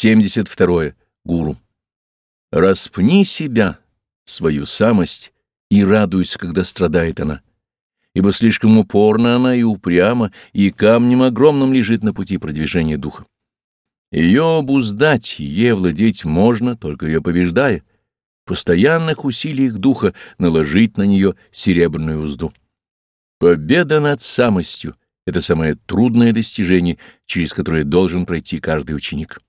72. Гуру. Распни себя, свою самость, и радуйся, когда страдает она, ибо слишком упорна она и упряма, и камнем огромным лежит на пути продвижения духа. Ее обуздать, ей владеть можно, только ее побеждая, в постоянных усилиях духа наложить на нее серебряную узду. Победа над самостью — это самое трудное достижение, через которое должен пройти каждый ученик.